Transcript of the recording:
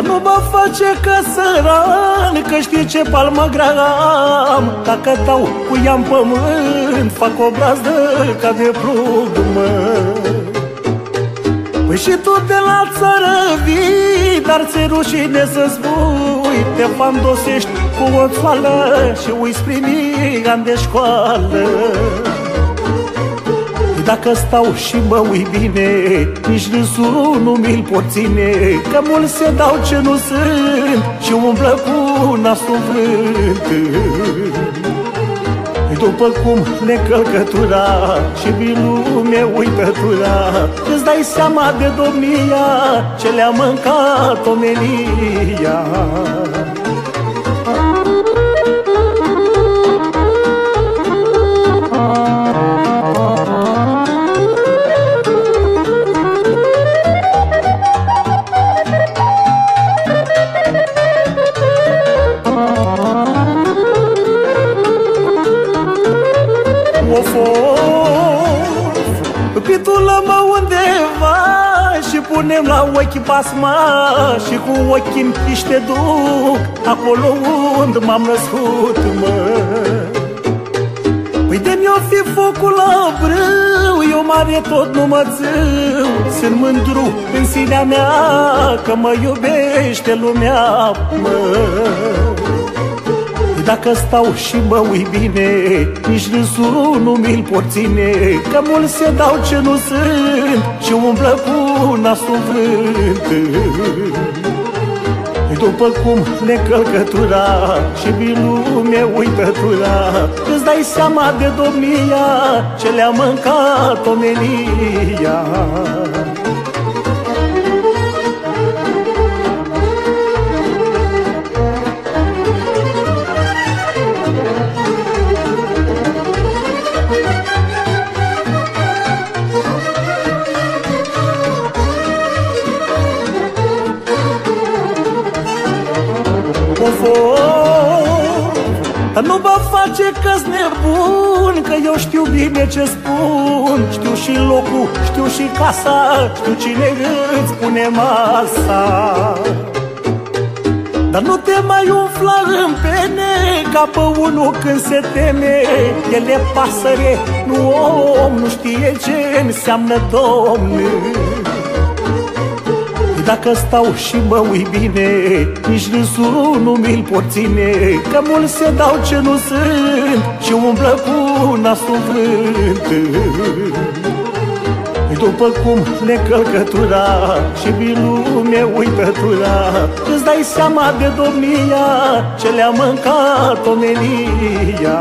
Dar nu mă face că săran Că știi ce palmă am Dacă dau cu ea în pământ Fac o brazdă ca de plug, mă. Păi și tu de la țară vii Dar ți-e rușine să spui Te fandosești cu o țoală Și uiți primii ani de școală dacă stau și mă ui bine Nici râsul nu mi-l pot ține. Că mulți se dau ce nu sunt Și umblă cu nasul vânt. După cum ne călcătura Și vin lume uitătura Îți dai seama de domnia Ce le-a mâncat omenia punem la ochi basma Și cu ochii închiși te duc Acolo unde m-am născut, mă. Păi de mi-o fi focul la brâu Eu mare tot nu mă țâu Sunt mândru în sinea mea Că mă iubește lumea, mă dacă stau și mă ui bine Nici râsul nu mi-l pot ține. Că mulți se dau ce nu sunt Și umblă cu nasul vânt. După cum ne călcătura Și vin lume uitătura Îți dai seama de domnia Ce le-a mâncat omenia Dar nu mă face că-s nebun Că eu știu bine ce spun. Știu și locul, știu și casa Știu cine îți pune masa. Dar nu te mai umfla în pene Ca pe unul când se teme. El e pasăre, nu om Nu știe ce înseamnă domn dacă stau și mă ui bine Nici râsul nu mi-l pot ține. Că mulți se dau ce nu sunt Și umblă cu nasul vânt. După cum ne călcătura Și vin lume uitătura Îți dai seama de domnia Ce le-a mâncat omenia